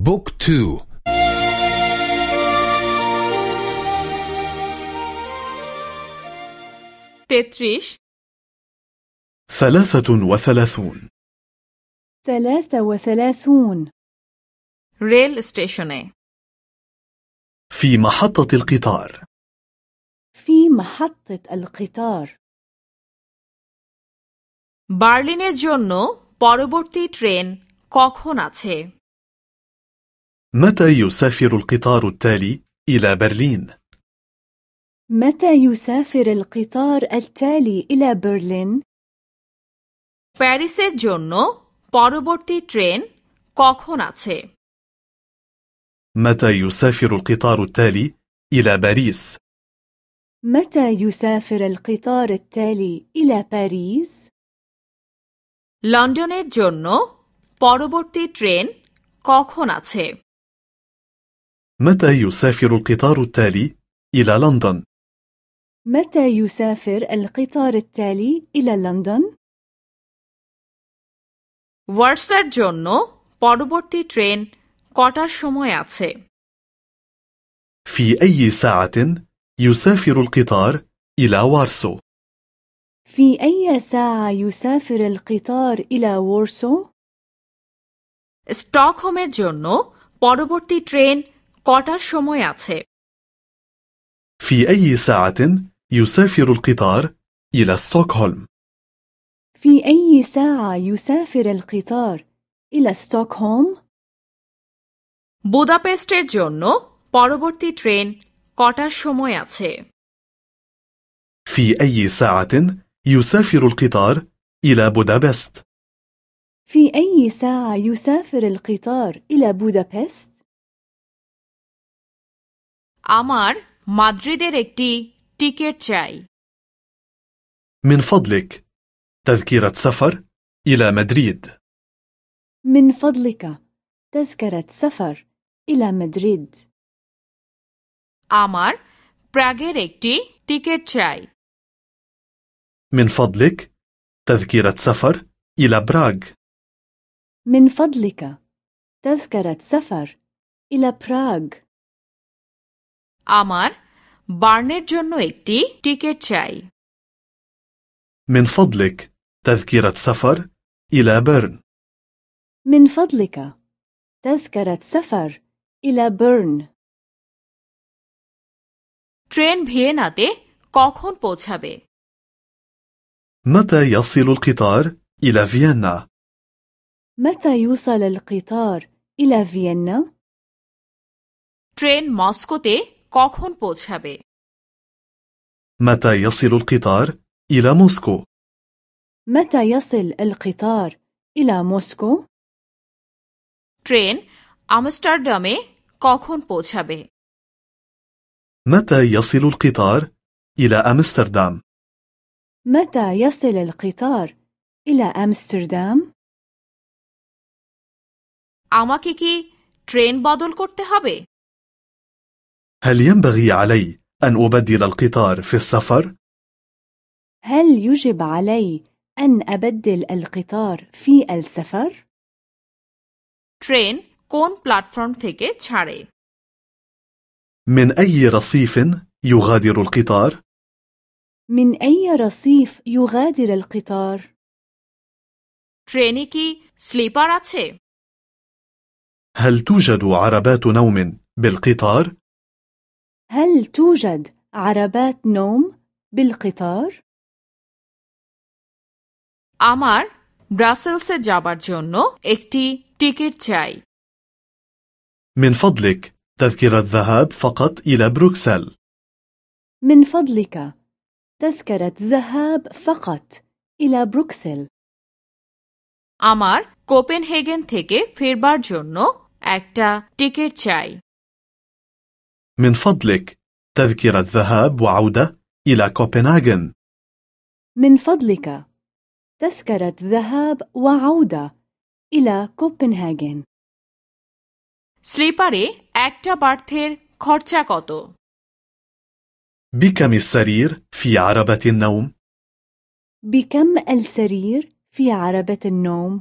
بوك تو তেত্রিশ ثلاثة وثلاثون ثلاثة وثلاثون রেল স্টেশনে في محطة القطار في محطة القطار বার্লিনের জন্য পরবর্তী ট্রেন কখন আছে متى يسافر القطار التالي إلى برلين؟ متى يسافر القطار التالي إلى برلين؟ প্যারিসের জন্য পরবর্তী ট্রেন কখন আছে متى يسافر القطار التالي إلى باريس؟ متى يسافر القطار التالي إلى باريس؟ লন্ডনের জন্য পরবর্তী ট্রেন কখন আছে متى يسافر القطار التالي إلى لندن؟ متى يسافر القطار التالي إلى لندن؟ ওয়ার্সের জন্য পরবর্তী ট্রেন কটার সময় আছে في أي ساعة يسافر القطار إلى وارسو؟ في أي ساعة يسافر القطار إلى وورسو؟ স্টকহোমের জন্য পরবর্তী ট্রেন কটার সময় আছে في أي ساعة يسافر القطار إلى ستوكهولم؟ في أي ساعة يسافر القطار إلى ستوكهولم؟ বুদাপেস্টের জন্য পরবর্তী ট্রেন কটার সময় আছে في أي ساعة يسافر القطار إلى بودابست؟ في أي ساعة يسافر القطار إلى بودابست؟ আমার মাদ্রিদের একটি টিকিট চাই من فضلك تذكرة سفر إلى مدريد من فضلك تذكرة سفر إلى مدريد আমার প্রাগের একটি টিকিট চাই من فضلك تذكرة سفر إلى براغ من فضلك تذكرة سفر إلى براغ আমার বার্নের জন্য একটি টিকিট চাই من فضلك تذكرة سفر إلى بيرن من فضلك تذكرة سفر إلى بيرن ট্রেন ভিয়েনাতে কখন পৌঁছাবে متى يصل القطار إلى فيينا؟ متى يوصل القطار إلى فيينا؟ ট্রেন মস্কোতে কখন পৌঁছাবে متى يصل القطار إلى موسكو؟ متى يصل القطار إلى موسكو؟ ট্রেন আমস্টারডামে কখন পৌঁছাবে متى يصل القطار إلى أمستردام؟ متى يصل القطار إلى أمستردام؟ আমাকে কি ট্রেন বদল করতে হবে هل ينبغي علي أن أبدل القطار في السفر؟ هل يجب علي أن أبدل القطار في السفر؟ ট্রেন কোন প্ল্যাটফর্ম থেকে ছাড়ে من أي رصيف يغادر القطار؟ من أي رصيف يغادر القطار؟ ট্রেনে কি স্লিপার আছে هل توجد عربات نوم بالقطار؟ هل توجد عربات نوم بالقطار؟ আমার ব্রাসেলসে যাবার জন্য একটি টিকিট চাই من فضلك تذكرة ذهاب فقط إلى بروكسل من فضلك تذكرة ذهاب فقط إلى بروكسل আমার কোপেনহেগেন থেকে ফিরবার জন্য একটা টিকিট চাই من فضلك تذكرة ذهاب وعودة إلى كوبنهاغن من فضلك تذكرة ذهاب وعودة إلى كوبنهاغن স্লিপারে একটা বার্থের খরচা কত بكم السرير في عربة النوم؟ بكم السرير في عربة النوم؟